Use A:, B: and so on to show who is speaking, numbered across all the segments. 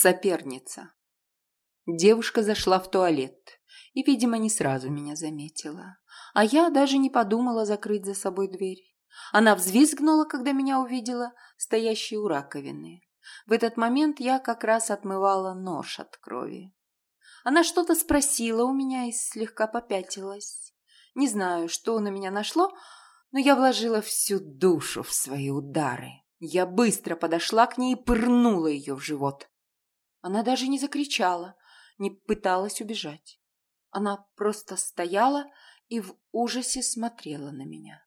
A: Соперница. Девушка зашла в туалет и, видимо, не сразу меня заметила. А я даже не подумала закрыть за собой дверь. Она взвизгнула, когда меня увидела, стоящей у раковины. В этот момент я как раз отмывала нож от крови. Она что-то спросила у меня и слегка попятилась. Не знаю, что на меня нашло, но я вложила всю душу в свои удары. Я быстро подошла к ней и пырнула ее в живот. Она даже не закричала, не пыталась убежать. Она просто стояла и в ужасе смотрела на меня.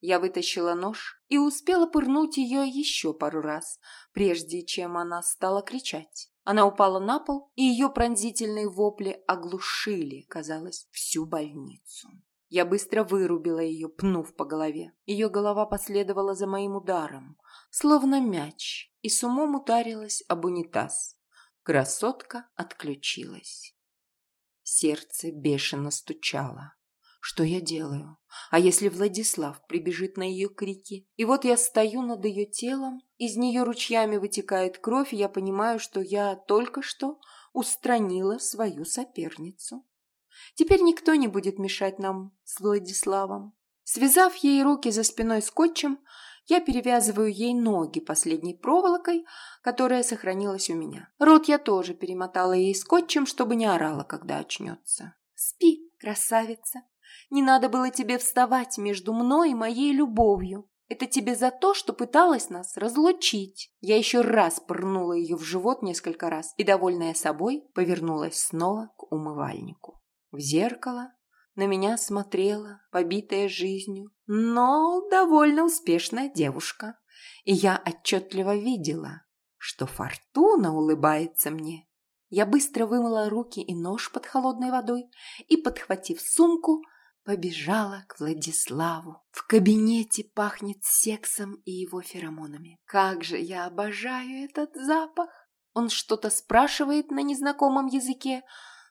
A: Я вытащила нож и успела пырнуть ее еще пару раз, прежде чем она стала кричать. Она упала на пол, и ее пронзительные вопли оглушили, казалось, всю больницу. Я быстро вырубила ее, пнув по голове. Ее голова последовала за моим ударом, словно мяч, и с умом ударилась об унитаз. Красотка отключилась. Сердце бешено стучало. Что я делаю? А если Владислав прибежит на ее крики? И вот я стою над ее телом, из нее ручьями вытекает кровь, и я понимаю, что я только что устранила свою соперницу. Теперь никто не будет мешать нам с Владиславом. Связав ей руки за спиной скотчем, я перевязываю ей ноги последней проволокой, которая сохранилась у меня. Рот я тоже перемотала ей скотчем, чтобы не орала, когда очнется. «Спи, красавица! Не надо было тебе вставать между мной и моей любовью. Это тебе за то, что пыталась нас разлучить». Я еще раз пырнула ее в живот несколько раз и, довольная собой, повернулась снова к умывальнику. В зеркало на меня смотрела, побитая жизнью, но довольно успешная девушка. И я отчетливо видела, что фортуна улыбается мне. Я быстро вымыла руки и нож под холодной водой и, подхватив сумку, побежала к Владиславу. В кабинете пахнет сексом и его феромонами. Как же я обожаю этот запах! Он что-то спрашивает на незнакомом языке,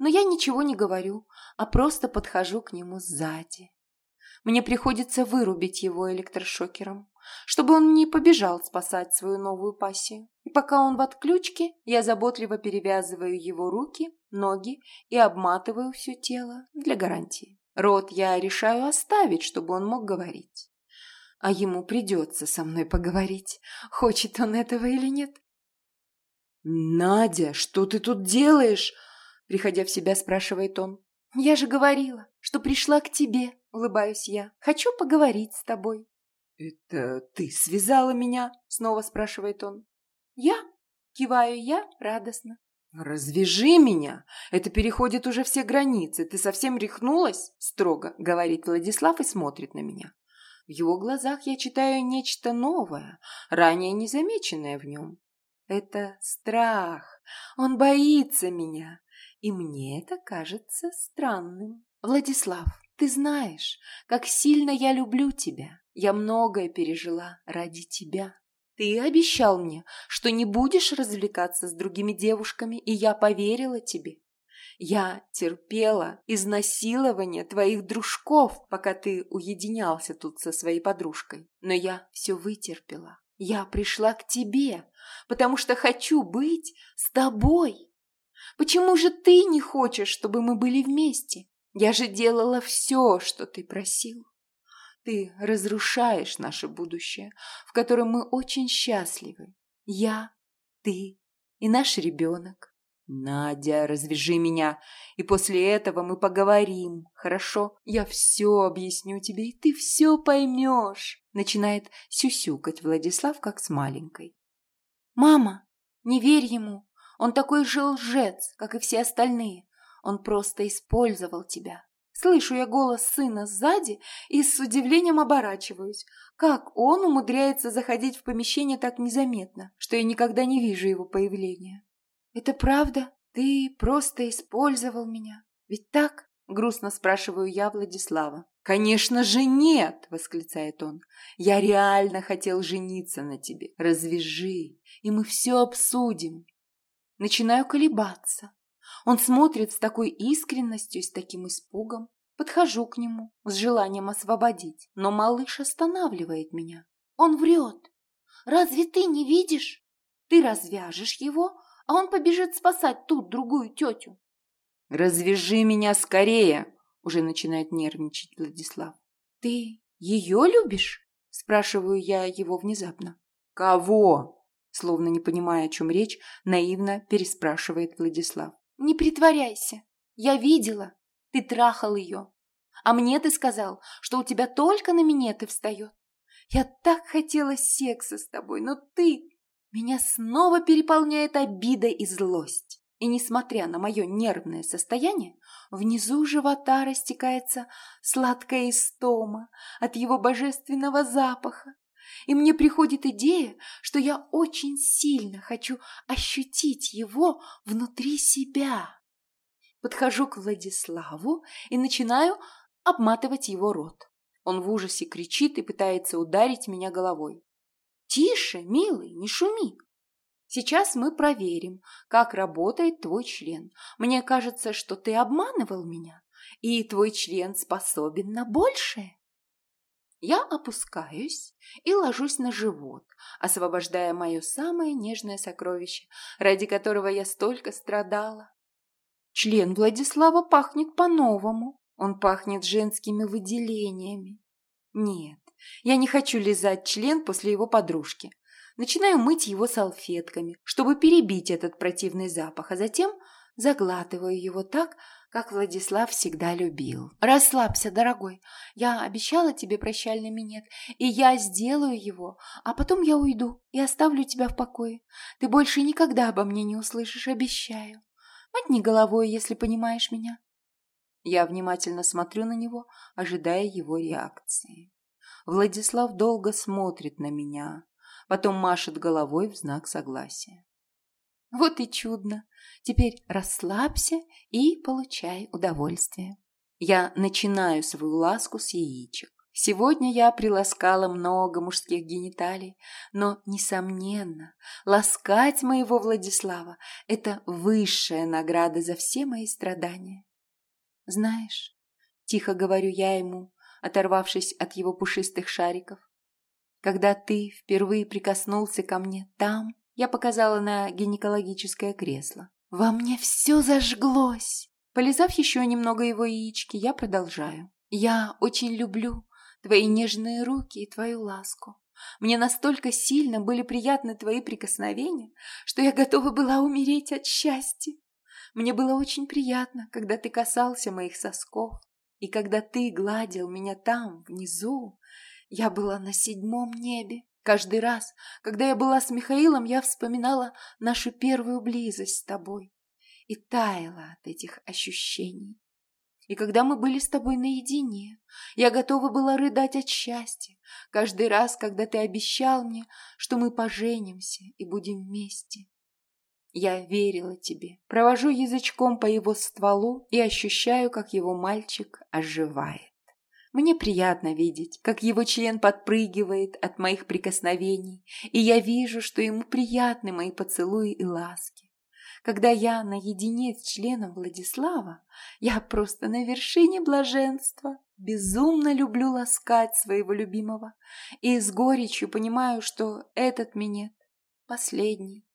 A: но я ничего не говорю, а просто подхожу к нему сзади. Мне приходится вырубить его электрошокером, чтобы он не побежал спасать свою новую пассию. И пока он в отключке, я заботливо перевязываю его руки, ноги и обматываю все тело для гарантии. Рот я решаю оставить, чтобы он мог говорить. А ему придется со мной поговорить, хочет он этого или нет. «Надя, что ты тут делаешь?» Приходя в себя, спрашивает он. «Я же говорила, что пришла к тебе», — улыбаюсь я. «Хочу поговорить с тобой». «Это ты связала меня?» — снова спрашивает он. «Я?» — киваю я радостно. «Развяжи меня! Это переходит уже все границы. Ты совсем рехнулась?» — строго говорит Владислав и смотрит на меня. В его глазах я читаю нечто новое, ранее незамеченное в нем. Это страх. Он боится меня. И мне это кажется странным. Владислав, ты знаешь, как сильно я люблю тебя. Я многое пережила ради тебя. Ты обещал мне, что не будешь развлекаться с другими девушками, и я поверила тебе. Я терпела изнасилование твоих дружков, пока ты уединялся тут со своей подружкой. Но я все вытерпела. Я пришла к тебе, потому что хочу быть с тобой. Почему же ты не хочешь, чтобы мы были вместе? Я же делала все, что ты просил. Ты разрушаешь наше будущее, в котором мы очень счастливы. Я, ты и наш ребенок. Надя, развяжи меня, и после этого мы поговорим, хорошо? Я все объясню тебе, и ты все поймешь. Начинает сюсюкать Владислав, как с маленькой. Мама, не верь ему, он такой же лжец, как и все остальные. Он просто использовал тебя. Слышу я голос сына сзади и с удивлением оборачиваюсь. Как он умудряется заходить в помещение так незаметно, что я никогда не вижу его появления? Это правда? Ты просто использовал меня? Ведь так? Грустно спрашиваю я Владислава. «Конечно же нет!» – восклицает он. «Я реально хотел жениться на тебе. Развяжи, и мы все обсудим. Начинаю колебаться. Он смотрит с такой искренностью и с таким испугом. Подхожу к нему с желанием освободить, но малыш останавливает меня. Он врет. Разве ты не видишь? Ты развяжешь его, а он побежит спасать тут другую тетю.
B: «Развяжи меня скорее!» – уже начинает нервничать Владислав.
A: «Ты ее любишь?» – спрашиваю я его внезапно.
B: «Кого?» – словно не понимая, о чем речь, наивно переспрашивает Владислав.
A: «Не притворяйся. Я видела. Ты трахал ее. А мне ты сказал, что у тебя только на минеты встает. Я так хотела секса с тобой, но ты... Меня снова переполняет обида и злость. И несмотря на мое нервное состояние, внизу живота растекается сладкая истома от его божественного запаха. И мне приходит идея, что я очень сильно хочу ощутить его внутри себя. Подхожу к Владиславу и начинаю обматывать его рот. Он в ужасе кричит и пытается ударить меня головой. «Тише, милый, не шуми!» Сейчас мы проверим, как работает твой член. Мне кажется, что ты обманывал меня, и твой член способен на большее. Я опускаюсь и ложусь на живот, освобождая мое самое нежное сокровище, ради которого я столько страдала. Член Владислава пахнет по-новому. Он пахнет женскими выделениями. Нет, я не хочу лизать член после его подружки. Начинаю мыть его салфетками, чтобы перебить этот противный запах, а затем заглатываю его так, как Владислав всегда любил. «Расслабься, дорогой. Я обещала тебе прощальный минет, и я сделаю его, а потом я уйду и оставлю тебя в покое. Ты больше никогда обо мне не услышишь, обещаю. Мотни головой, если понимаешь меня. Я внимательно смотрю на него, ожидая его реакции. Владислав долго смотрит на меня, потом машет головой в знак согласия. Вот и чудно. Теперь расслабься и получай удовольствие. Я начинаю свою ласку с яичек. Сегодня я приласкала много мужских гениталий, но, несомненно, ласкать моего Владислава – это высшая награда за все мои страдания. Знаешь, тихо говорю я ему, оторвавшись от его пушистых шариков, когда ты впервые прикоснулся ко мне там, я показала на гинекологическое кресло. Во мне все зажглось. Полизав еще немного его яички, я продолжаю. Я очень люблю твои нежные руки и твою ласку. Мне настолько сильно были приятны твои прикосновения, что я готова была умереть от счастья. Мне было очень приятно, когда ты касался моих сосков, и когда ты гладил меня там, внизу. Я была на седьмом небе. Каждый раз, когда я была с Михаилом, я вспоминала нашу первую близость с тобой и таяла от этих ощущений. И когда мы были с тобой наедине, я готова была рыдать от счастья, каждый раз, когда ты обещал мне, что мы поженимся и будем вместе. Я верила тебе. Провожу язычком по его стволу и ощущаю, как его мальчик оживает. Мне приятно видеть, как его член подпрыгивает от моих прикосновений, и я вижу, что ему приятны мои поцелуи и ласки. Когда я наедине с членом Владислава, я просто на вершине блаженства. Безумно люблю ласкать своего любимого и с горечью понимаю, что этот минет последний.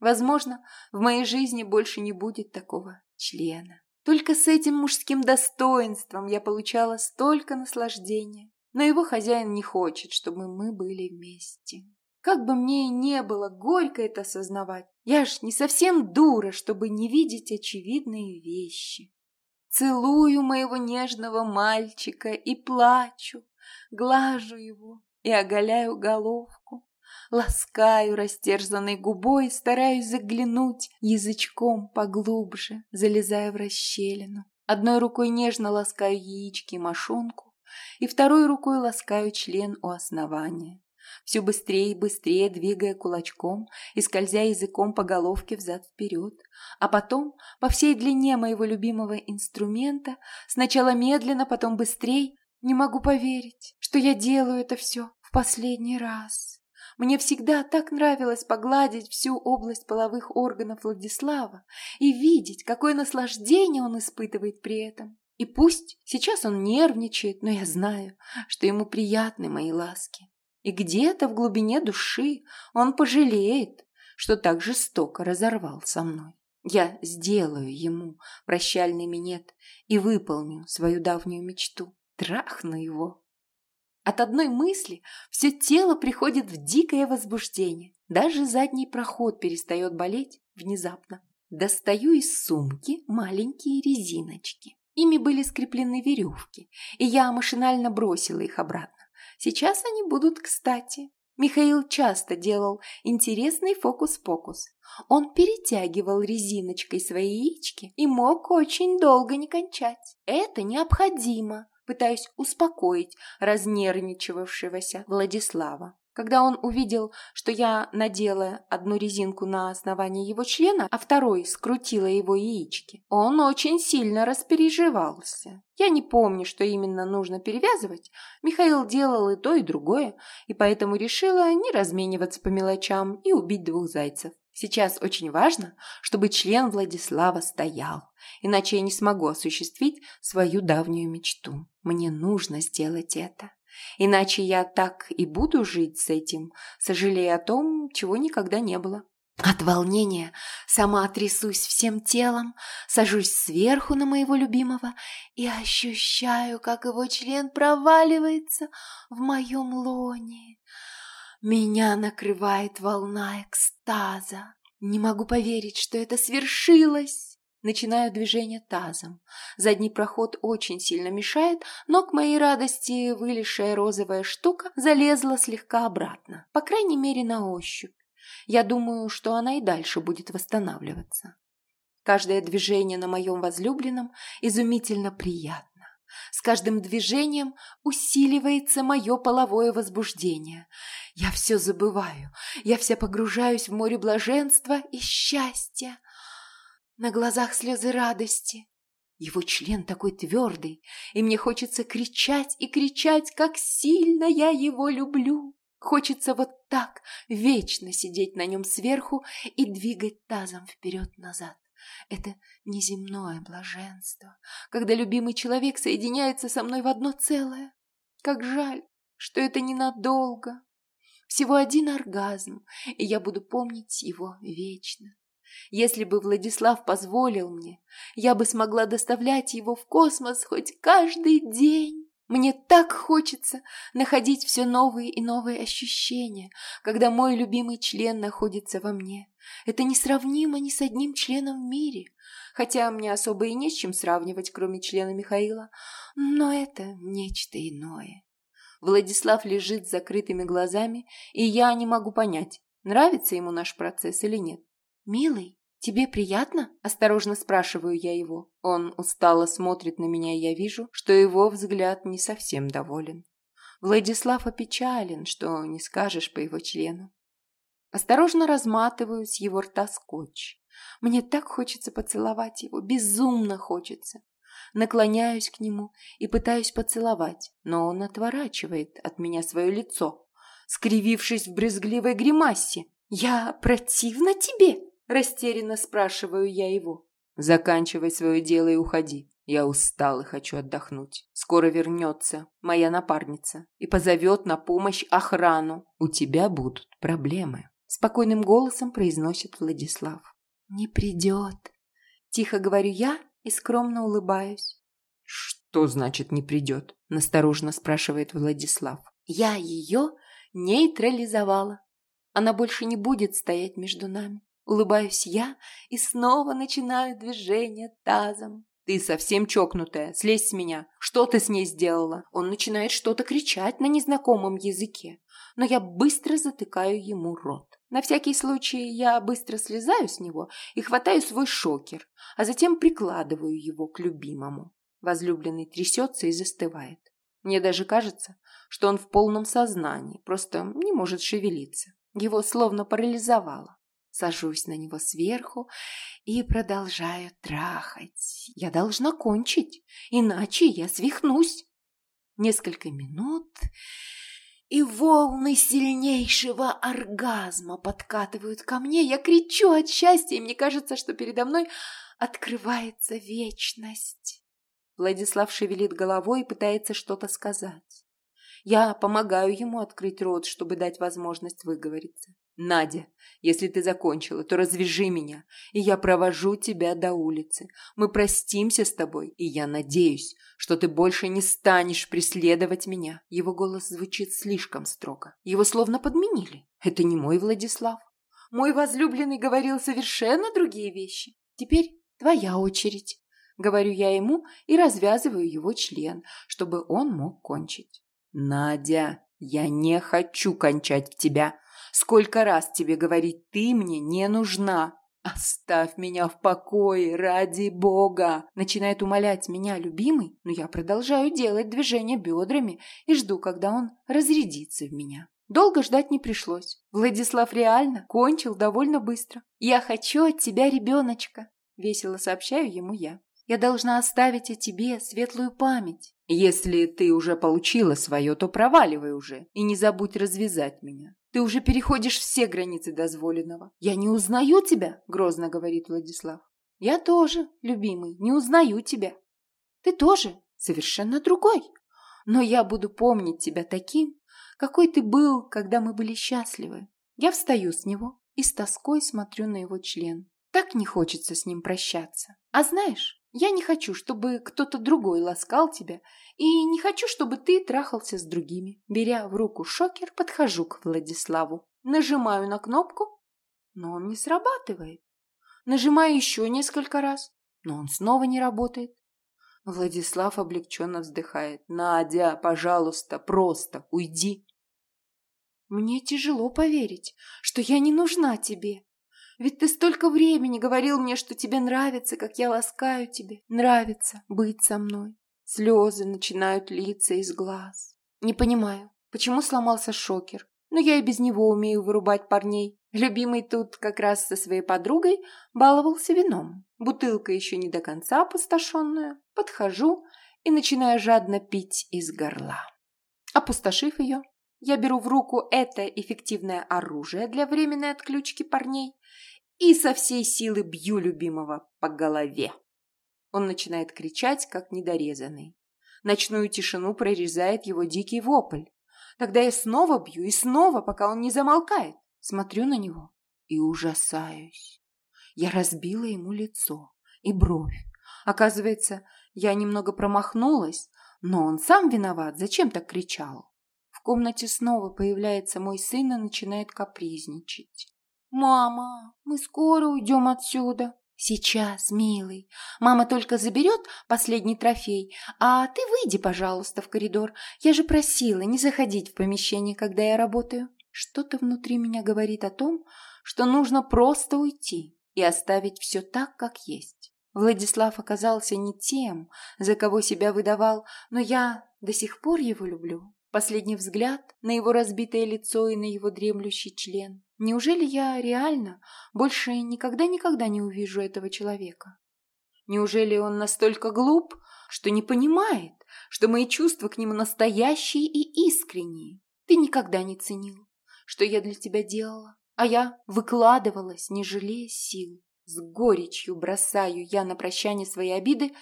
A: Возможно, в моей жизни больше не будет такого члена. Только с этим мужским достоинством я получала столько наслаждения. Но его хозяин не хочет, чтобы мы были вместе. Как бы мне и не было горько это осознавать, я ж не совсем дура, чтобы не видеть очевидные вещи. Целую моего нежного мальчика и плачу, глажу его и оголяю головку. Ласкаю растерзанной губой, стараюсь заглянуть язычком поглубже, залезая в расщелину. Одной рукой нежно ласкаю яички и мошонку, и второй рукой ласкаю член у основания. Все быстрее и быстрее двигая кулачком и скользя языком по головке взад-вперед, а потом по всей длине моего любимого инструмента, сначала медленно, потом быстрее, не могу поверить, что я делаю это все в последний раз. Мне всегда так нравилось погладить всю область половых органов Владислава и видеть, какое наслаждение он испытывает при этом. И пусть сейчас он нервничает, но я знаю, что ему приятны мои ласки. И где-то в глубине души он пожалеет, что так жестоко разорвал со мной. Я сделаю ему прощальный минет и выполню свою давнюю мечту. Трахну его. От одной мысли все тело приходит в дикое возбуждение. Даже задний проход перестает болеть внезапно. Достаю из сумки маленькие резиночки. Ими были скреплены веревки, и я машинально бросила их обратно. Сейчас они будут кстати. Михаил часто делал интересный фокус-покус. Он перетягивал резиночкой свои яички и мог очень долго не кончать. Это необходимо, пытаюсь успокоить разнервничавшегося Владислава. Когда он увидел, что я надела одну резинку на основании его члена, а второй скрутила его яички, он очень сильно распереживался. Я не помню, что именно нужно перевязывать. Михаил делал и то, и другое, и поэтому решила не размениваться по мелочам и убить двух зайцев. Сейчас очень важно, чтобы член Владислава стоял, иначе я не смогу осуществить свою давнюю мечту. Мне нужно сделать это. Иначе я так и буду жить с этим, сожалея о том, чего никогда не было. От волнения сама трясусь всем телом, сажусь сверху на моего любимого и ощущаю, как его член проваливается в моем лоне. Меня накрывает волна экстаза. Не могу поверить, что это свершилось. Начинаю движение тазом. Задний проход очень сильно мешает, но к моей радости вылезшая розовая штука залезла слегка обратно. По крайней мере, на ощупь. Я думаю, что она и дальше будет восстанавливаться. Каждое движение на моем возлюбленном изумительно приятно. С каждым движением усиливается мое половое возбуждение. Я все забываю, я вся погружаюсь в море блаженства и счастья. На глазах слезы радости. Его член такой твердый, и мне хочется кричать и кричать, как сильно я его люблю. Хочется вот так вечно сидеть на нем сверху и двигать тазом вперед-назад. Это неземное блаженство, когда любимый человек соединяется со мной в одно целое. Как жаль, что это ненадолго. Всего один оргазм, и я буду помнить его вечно. Если бы Владислав позволил мне, я бы смогла доставлять его в космос хоть каждый день. Мне так хочется находить все новые и новые ощущения, когда мой любимый член находится во мне. Это несравнимо ни с одним членом в мире, хотя мне особо и не с чем сравнивать, кроме члена Михаила, но это нечто иное. Владислав лежит с закрытыми глазами, и я не могу понять, нравится ему наш процесс или нет. «Милый, тебе приятно?» – осторожно спрашиваю я его. Он устало смотрит на меня, и я вижу, что его взгляд не совсем доволен. Владислав опечален, что не скажешь по его члену. Осторожно разматываю с его рта скотч. Мне так хочется поцеловать его, безумно хочется. Наклоняюсь к нему и пытаюсь поцеловать, но он отворачивает от меня свое лицо, скривившись в брезгливой гримасе. «Я противна тебе?» Растерянно спрашиваю я его. Заканчивай свое дело и уходи. Я устал и хочу отдохнуть. Скоро вернется моя напарница и позовет на помощь охрану. У тебя будут проблемы. Спокойным голосом произносит Владислав. Не придет. Тихо говорю я и скромно улыбаюсь. Что значит не придет? Насторожно спрашивает Владислав. Я ее нейтрализовала. Она больше не будет стоять между нами. Улыбаюсь я и снова начинаю движение тазом. «Ты совсем чокнутая, слезь с меня. Что ты с ней сделала?» Он начинает что-то кричать на незнакомом языке, но я быстро затыкаю ему рот. На всякий случай я быстро слезаю с него и хватаю свой шокер, а затем прикладываю его к любимому. Возлюбленный трясется и застывает. Мне даже кажется, что он в полном сознании, просто не может шевелиться. Его словно парализовало сажусь на него сверху и продолжаю трахать. Я должна кончить, иначе я свихнусь. Несколько минут, и волны сильнейшего оргазма подкатывают ко мне. Я кричу от счастья, и мне кажется, что передо мной открывается вечность. Владислав шевелит головой и пытается что-то сказать. Я помогаю ему открыть рот, чтобы дать возможность выговориться. Надя, если ты закончила, то развяжи меня, и я провожу тебя до улицы. Мы простимся с тобой, и я надеюсь, что ты больше не станешь преследовать меня. Его голос звучит слишком строго. Его словно подменили. Это не мой Владислав. Мой возлюбленный говорил совершенно другие вещи. Теперь твоя очередь. Говорю я ему и развязываю его член, чтобы он мог кончить. Надя, я не хочу кончать в тебя. Сколько раз тебе говорить, ты мне не нужна. Оставь меня в покое, ради бога. Начинает умолять меня любимый, но я продолжаю делать движения бедрами и жду, когда он разрядится в меня. Долго ждать не пришлось. Владислав реально кончил довольно быстро. «Я хочу от тебя ребеночка», — весело сообщаю ему я. «Я должна оставить о тебе светлую память». «Если ты уже получила свое, то проваливай уже и не забудь развязать меня. Ты уже переходишь все границы дозволенного. Я не узнаю тебя, грозно говорит Владислав. Я тоже, любимый, не узнаю тебя. Ты тоже совершенно другой. Но я буду помнить тебя таким, какой ты был, когда мы были счастливы. Я встаю с него и с тоской смотрю на его член. Так не хочется с ним прощаться. А знаешь, я не хочу, чтобы кто-то другой ласкал тебя, и не хочу, чтобы ты трахался с другими. Беря в руку шокер, подхожу к Владиславу. Нажимаю на кнопку, но он не срабатывает. Нажимаю еще несколько раз, но он снова не работает. Владислав облегченно вздыхает. «Надя, пожалуйста, просто уйди». Мне тяжело поверить, что я не нужна тебе. Ведь ты столько времени говорил мне, что тебе нравится, как я ласкаю тебе. Нравится быть со мной. Слезы начинают литься из глаз. Не понимаю, почему сломался шокер. Но я и без него умею вырубать парней. Любимый тут как раз со своей подругой баловался вином. Бутылка еще не до конца опустошенная. Подхожу и начинаю жадно пить из горла. Опустошив ее, я беру в руку это эффективное оружие для временной отключки парней и со всей силы бью любимого по голове. Он начинает кричать, как недорезанный. Ночную тишину прорезает его дикий вопль. Тогда я снова бью и снова, пока он не замолкает. Смотрю на него и ужасаюсь. Я разбила ему лицо и бровь. Оказывается, я немного промахнулась, но он сам виноват, зачем так кричал? Комнате снова появляется мой сын и начинает капризничать. «Мама, мы скоро уйдем отсюда». «Сейчас, милый. Мама только заберет последний трофей, а ты выйди, пожалуйста, в коридор. Я же просила не заходить в помещение, когда я работаю». Что-то внутри меня говорит о том, что нужно просто уйти и оставить все так, как есть. Владислав оказался не тем, за кого себя выдавал, но я до сих пор его люблю. Последний взгляд на его разбитое лицо и на его дремлющий член. Неужели я реально больше никогда-никогда не увижу этого человека? Неужели он настолько глуп, что не понимает, что мои чувства к нему настоящие и искренние? Ты никогда не ценил, что я для тебя делала, а я выкладывалась, не жалея сил. С горечью бросаю я на прощание свои обиды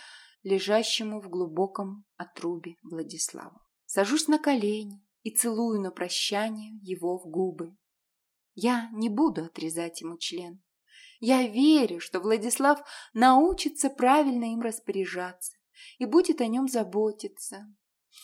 A: лежащему в глубоком отрубе Владиславу. Сажусь на колени и целую на прощание его в губы. Я не буду отрезать ему член. Я верю, что Владислав научится правильно им распоряжаться и будет о нем заботиться.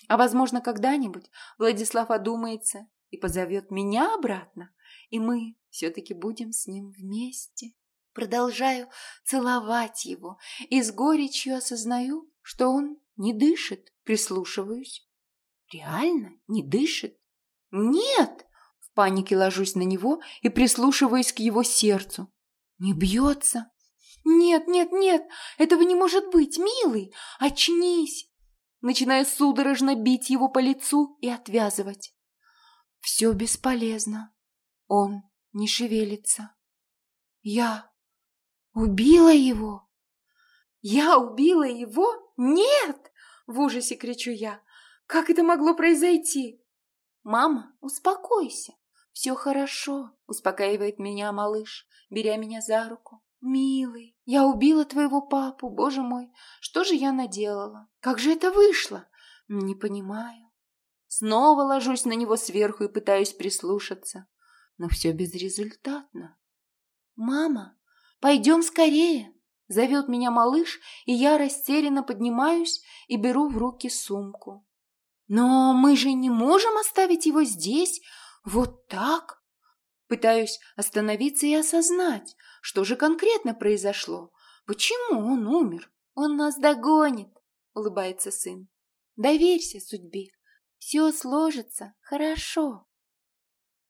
A: А, возможно, когда-нибудь Владислав одумается и позовет меня обратно, и мы все-таки будем с ним вместе. Продолжаю целовать его и с горечью осознаю, что он не дышит, прислушиваюсь. Реально не дышит? Нет! В панике ложусь на него и прислушиваюсь к его сердцу. Не бьется? Нет, нет, нет, этого не может быть, милый, очнись! Начинаю судорожно бить его по лицу и отвязывать. Все бесполезно. Он не шевелится. Я убила его? Я убила его? Нет! В ужасе кричу я. Как это могло произойти? Мама, успокойся. Все хорошо, успокаивает меня малыш, беря меня за руку. Милый, я убила твоего папу, боже мой. Что же я наделала? Как же это вышло? Не понимаю. Снова ложусь на него сверху и пытаюсь прислушаться. но все безрезультатно. «Мама, пойдем скорее!» Зовет меня малыш, и я растерянно поднимаюсь и беру в руки сумку. «Но мы же не можем оставить его здесь, вот так!» Пытаюсь остановиться и осознать, что же конкретно произошло. Почему он умер? Он нас догонит, улыбается сын. Доверься судьбе. Все сложится хорошо.